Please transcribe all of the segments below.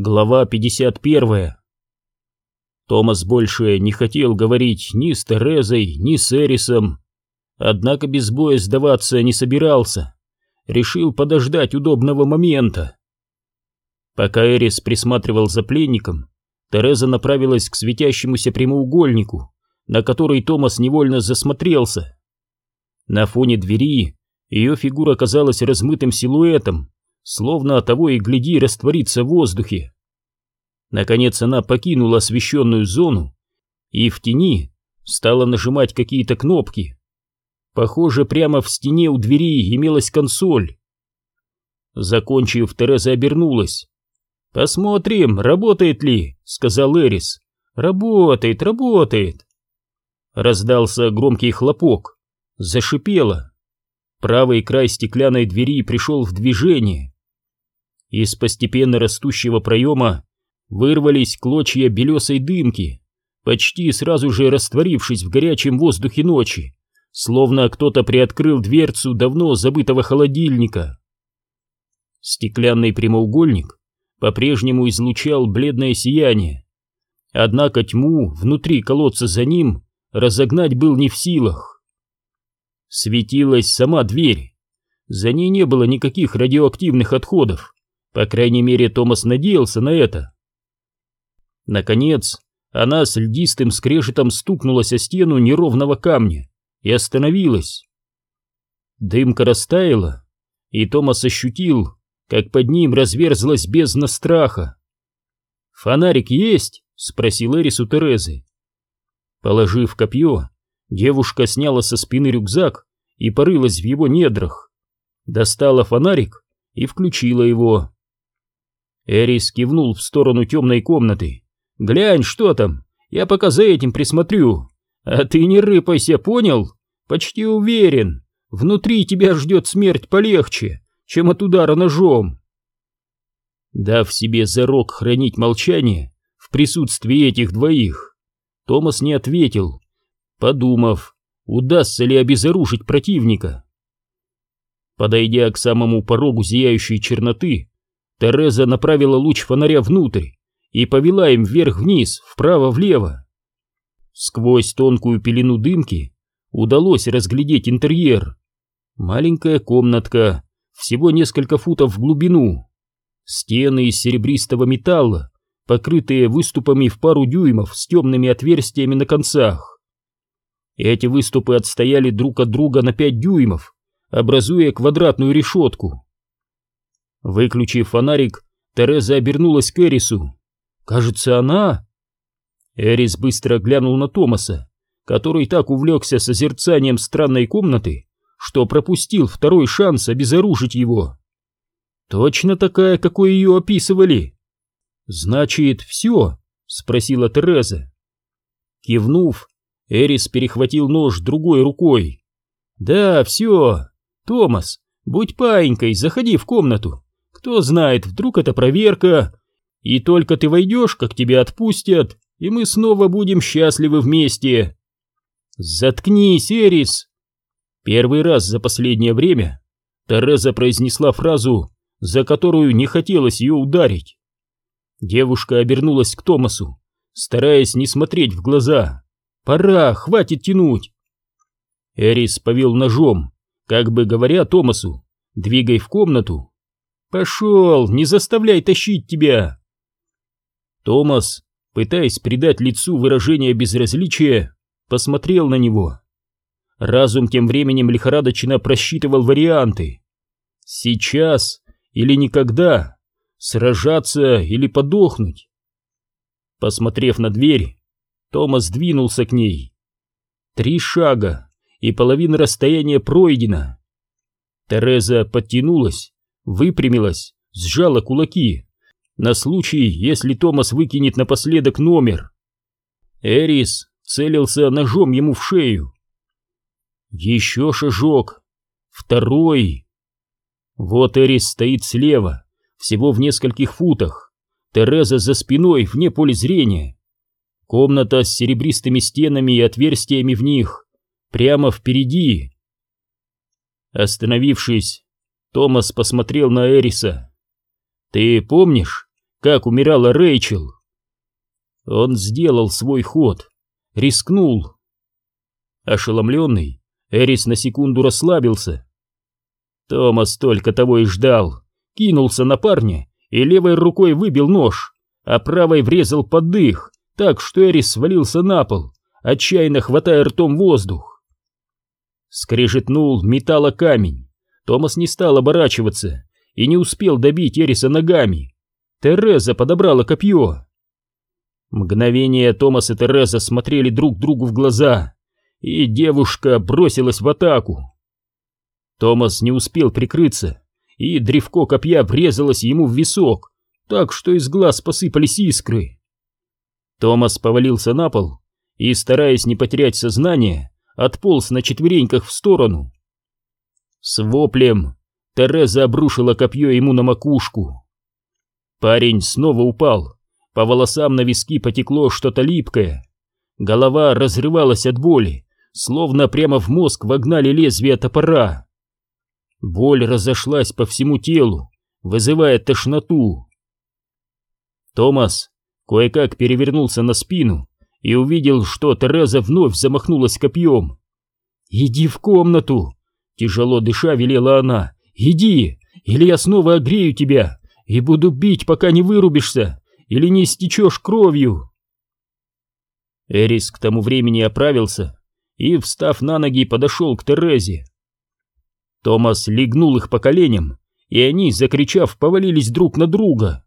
Глава 51 Томас больше не хотел говорить ни с Терезой, ни с Эрисом. Однако без боя сдаваться не собирался. Решил подождать удобного момента. Пока Эрис присматривал за пленником, Тереза направилась к светящемуся прямоугольнику, на который Томас невольно засмотрелся. На фоне двери ее фигура казалась размытым силуэтом, словно того и гляди раствориться в воздухе. Наконец она покинула освещенную зону и в тени стала нажимать какие-то кнопки. Похоже, прямо в стене у двери имелась консоль. Закончив, Тереза обернулась. «Посмотрим, работает ли», — сказал Эрис. «Работает, работает». Раздался громкий хлопок. Зашипело. Правый край стеклянной двери пришел в движение. Из постепенно растущего проема вырвались клочья белесой дымки, почти сразу же растворившись в горячем воздухе ночи, словно кто-то приоткрыл дверцу давно забытого холодильника. Стеклянный прямоугольник по-прежнему излучал бледное сияние, однако тьму внутри колодца за ним разогнать был не в силах. Светилась сама дверь, за ней не было никаких радиоактивных отходов, по крайней мере, Томас надеялся на это. Наконец, она с льдистым скрежетом стукнулась о стену неровного камня и остановилась. Дымка растаяла, и Томас ощутил, как под ним разверзлась бездна страха. «Фонарик есть?» — спросил Эрис у Терезы. Положив копье, девушка сняла со спины рюкзак и порылась в его недрах. Достала фонарик и включила его. Эрис кивнул в сторону темной комнаты. «Глянь, что там? Я пока за этим присмотрю. А ты не рыпайся, понял? Почти уверен. Внутри тебя ждет смерть полегче, чем от удара ножом». Дав себе зарок хранить молчание в присутствии этих двоих, Томас не ответил, подумав, удастся ли обезоружить противника. Подойдя к самому порогу зияющей черноты, Тереза направила луч фонаря внутрь и повела им вверх-вниз, вправо-влево. Сквозь тонкую пелену дымки удалось разглядеть интерьер. Маленькая комнатка, всего несколько футов в глубину. Стены из серебристого металла, покрытые выступами в пару дюймов с темными отверстиями на концах. Эти выступы отстояли друг от друга на пять дюймов, образуя квадратную решетку. Выключив фонарик, Тереза обернулась к Эрису. «Кажется, она...» Эрис быстро глянул на Томаса, который так увлекся созерцанием странной комнаты, что пропустил второй шанс обезоружить его. «Точно такая, какой ее описывали?» «Значит, все?» — спросила Тереза. Кивнув, Эрис перехватил нож другой рукой. «Да, все. Томас, будь паинькой, заходи в комнату. Кто знает, вдруг это проверка, и только ты войдешь, как тебя отпустят, и мы снова будем счастливы вместе. Заткнись, Эрис! Первый раз за последнее время Тереза произнесла фразу, за которую не хотелось ее ударить. Девушка обернулась к Томасу, стараясь не смотреть в глаза. «Пора, хватит тянуть!» Эрис повел ножом, как бы говоря Томасу, двигай в комнату. «Пошел, не заставляй тащить тебя!» Томас, пытаясь придать лицу выражение безразличия, посмотрел на него. Разум тем временем лихорадочно просчитывал варианты. Сейчас или никогда, сражаться или подохнуть. Посмотрев на дверь, Томас двинулся к ней. Три шага, и половина расстояния пройдена. Тереза подтянулась выпрямилась, сжала кулаки, на случай, если Томас выкинет напоследок номер. Эрис целился ножом ему в шею. Еще шажок, второй. Вот Эрис стоит слева, всего в нескольких футах, Тереза за спиной, вне поля зрения. Комната с серебристыми стенами и отверстиями в них, прямо впереди. Остановившись, Томас посмотрел на Эриса. «Ты помнишь, как умирала Рэйчел. Он сделал свой ход, рискнул. Ошеломленный, Эрис на секунду расслабился. Томас только того и ждал, кинулся на парня и левой рукой выбил нож, а правой врезал под дых, так что Эрис свалился на пол, отчаянно хватая ртом воздух. Скрежетнул металла камень. Томас не стал оборачиваться и не успел добить Эриса ногами. Тереза подобрала копье. Мгновение Томас и Тереза смотрели друг другу в глаза, и девушка бросилась в атаку. Томас не успел прикрыться, и древко копья врезалось ему в висок, так что из глаз посыпались искры. Томас повалился на пол и, стараясь не потерять сознание, отполз на четвереньках в сторону. С воплем Тереза обрушила копье ему на макушку. Парень снова упал, по волосам на виски потекло что-то липкое. Голова разрывалась от боли, словно прямо в мозг вогнали лезвие топора. Боль разошлась по всему телу, вызывая тошноту. Томас кое-как перевернулся на спину и увидел, что Тереза вновь замахнулась копьем. «Иди в комнату!» — тяжело дыша велела она. «Иди, или я снова огрею тебя и буду бить, пока не вырубишься или не истечешь кровью!» Эрис к тому времени оправился и, встав на ноги, подошел к Терезе. Томас легнул их по коленям, и они, закричав, повалились друг на друга.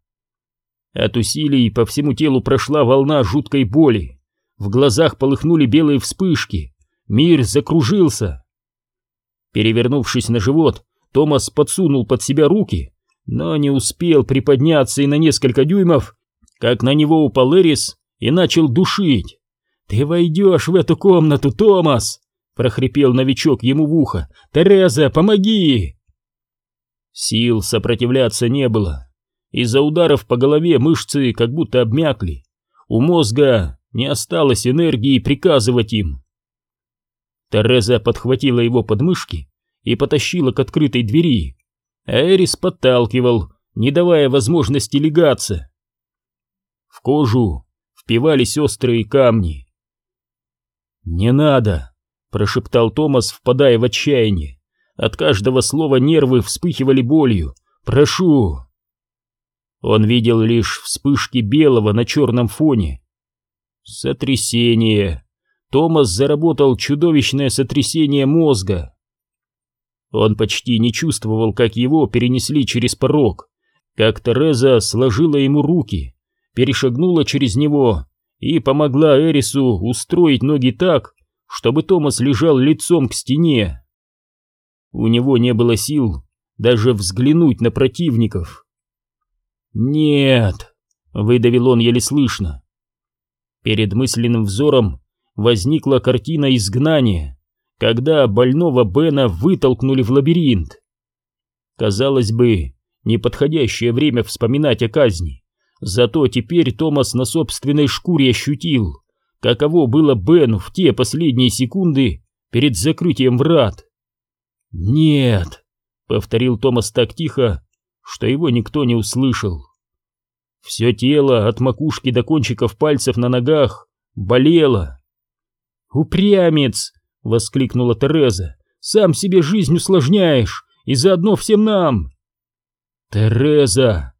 От усилий по всему телу прошла волна жуткой боли. В глазах полыхнули белые вспышки. Мир закружился. Перевернувшись на живот, Томас подсунул под себя руки, но не успел приподняться и на несколько дюймов, как на него упал Эрис и начал душить. «Ты войдешь в эту комнату, Томас!» — прохрипел новичок ему в ухо. «Тереза, помоги!» Сил сопротивляться не было. Из-за ударов по голове мышцы как будто обмякли. У мозга не осталось энергии приказывать им. Тереза подхватила его подмышки и потащила к открытой двери. Эрис подталкивал, не давая возможности легаться. В кожу впивались острые камни. «Не надо!» — прошептал Томас, впадая в отчаяние. От каждого слова нервы вспыхивали болью. «Прошу!» Он видел лишь вспышки белого на черном фоне. Сотрясение. Томас заработал чудовищное сотрясение мозга. Он почти не чувствовал, как его перенесли через порог, как Тереза сложила ему руки, перешагнула через него и помогла Эрису устроить ноги так, чтобы Томас лежал лицом к стене. У него не было сил даже взглянуть на противников. «Нет!» — выдавил он еле слышно. Перед мысленным взором возникла картина изгнания, когда больного Бена вытолкнули в лабиринт. Казалось бы, неподходящее время вспоминать о казни. Зато теперь Томас на собственной шкуре ощутил, каково было Бену в те последние секунды перед закрытием врат. «Нет», — повторил Томас так тихо, что его никто не услышал. Все тело от макушки до кончиков пальцев на ногах болело. «Упрямец!» — воскликнула Тереза. «Сам себе жизнь усложняешь, и заодно всем нам!» «Тереза!»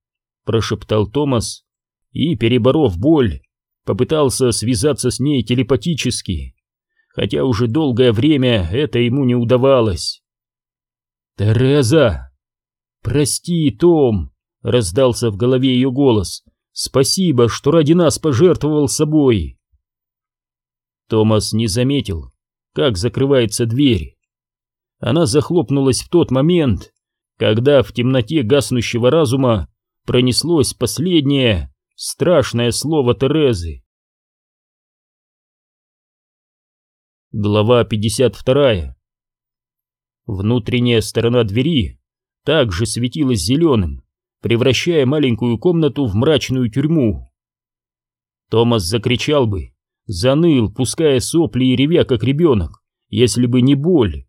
прошептал Томас и, переборов боль, попытался связаться с ней телепатически, хотя уже долгое время это ему не удавалось. «Тереза!» «Прости, Том!» — раздался в голове ее голос. «Спасибо, что ради нас пожертвовал собой!» Томас не заметил, как закрывается дверь. Она захлопнулась в тот момент, когда в темноте гаснущего разума пронеслось последнее страшное слово Терезы. Глава 52 Внутренняя сторона двери также светилась зеленым, превращая маленькую комнату в мрачную тюрьму. Томас закричал бы, заныл, пуская сопли и ревя, как ребенок, если бы не боль.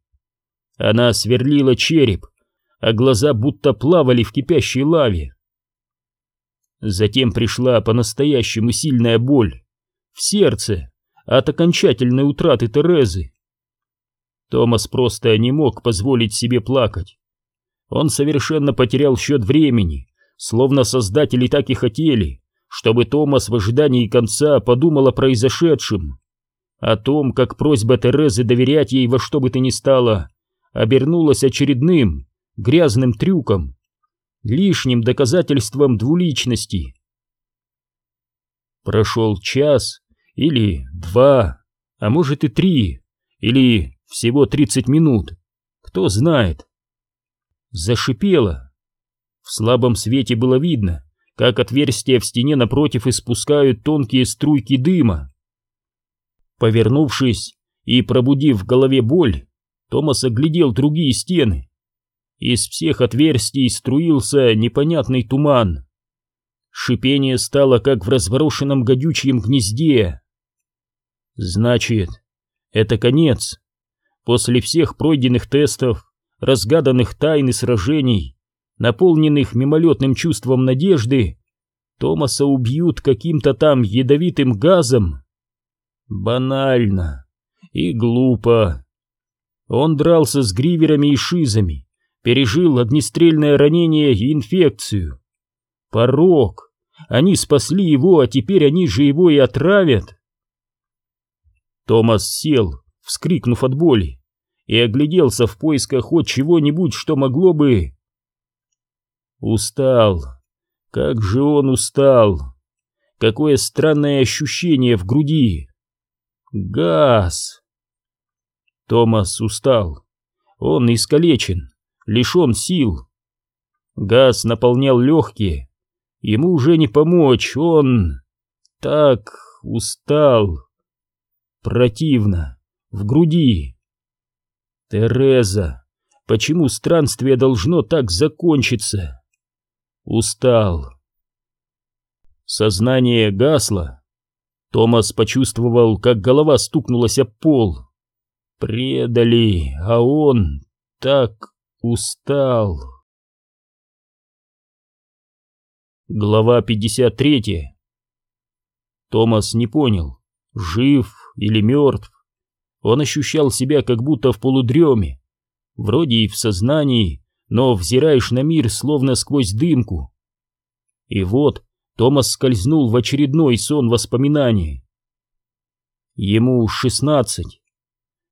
Она сверлила череп, а глаза будто плавали в кипящей лаве. Затем пришла по-настоящему сильная боль в сердце от окончательной утраты Терезы. Томас просто не мог позволить себе плакать. Он совершенно потерял счет времени, словно создатели так и хотели, чтобы Томас в ожидании конца подумал о произошедшем, о том, как просьба Терезы доверять ей во что бы то ни стало обернулась очередным грязным трюком, лишним доказательством двуличности. Прошел час или два, а может и три, или всего тридцать минут, кто знает. Зашипело. В слабом свете было видно, как отверстия в стене напротив испускают тонкие струйки дыма. Повернувшись и пробудив в голове боль, Томас оглядел другие стены. Из всех отверстий струился непонятный туман. Шипение стало, как в разворошенном гадючьем гнезде. Значит, это конец. После всех пройденных тестов, разгаданных тайн и сражений, наполненных мимолетным чувством надежды, Томаса убьют каким-то там ядовитым газом. Банально и глупо. Он дрался с гриверами и шизами, пережил огнестрельное ранение и инфекцию. Порог. Они спасли его, а теперь они же его и отравят. Томас сел, вскрикнув от боли, и огляделся в поисках хоть чего-нибудь, что могло бы... Устал. Как же он устал. Какое странное ощущение в груди. Газ. Томас устал. Он искалечен, лишен сил. Газ наполнял легкие. Ему уже не помочь, он так устал. Противно, в груди. Тереза, почему странствие должно так закончиться? Устал. Сознание гасло. Томас почувствовал, как голова стукнулась об пол. Предали, а он так устал. Глава 53 Томас не понял, жив или мертв. Он ощущал себя как будто в полудреме, вроде и в сознании, но взираешь на мир словно сквозь дымку. И вот Томас скользнул в очередной сон воспоминаний. Ему шестнадцать.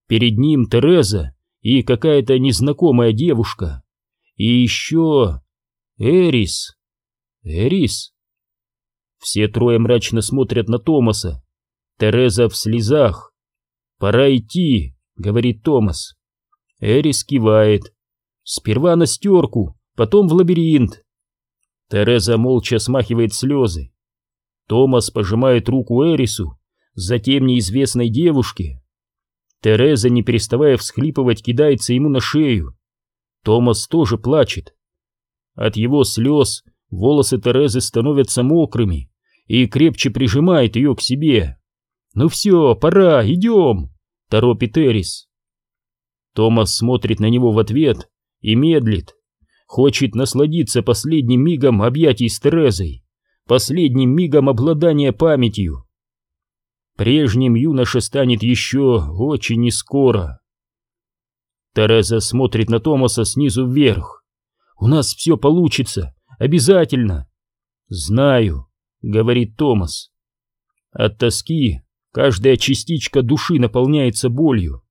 Перед ним Тереза и какая-то незнакомая девушка. И еще Эрис. Эрис. Все трое мрачно смотрят на Томаса. Тереза в слезах. «Пора идти», — говорит Томас. Эрис кивает. «Сперва на стерку, потом в лабиринт». Тереза молча смахивает слезы. Томас пожимает руку Эрису, затем неизвестной девушке. Тереза, не переставая всхлипывать, кидается ему на шею. Томас тоже плачет. От его слез волосы Терезы становятся мокрыми и крепче прижимает ее к себе. «Ну все, пора, идем!» — торопит Эрис. Томас смотрит на него в ответ и медлит. Хочет насладиться последним мигом объятий с Терезой, последним мигом обладания памятью. Прежним юноша станет еще очень нескоро. Тереза смотрит на Томаса снизу вверх. «У нас все получится, обязательно!» «Знаю», — говорит Томас. От тоски Каждая частичка души наполняется болью.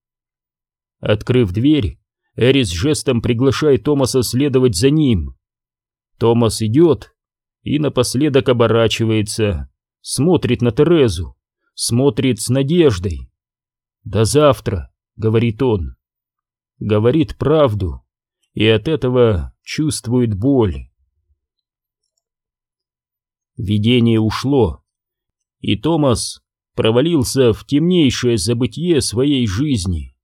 Открыв дверь, Эрис жестом приглашает Томаса следовать за ним. Томас идет и напоследок оборачивается, смотрит на Терезу, смотрит с надеждой. «До завтра», — говорит он. Говорит правду, и от этого чувствует боль. Видение ушло, и Томас провалился в темнейшее забытье своей жизни.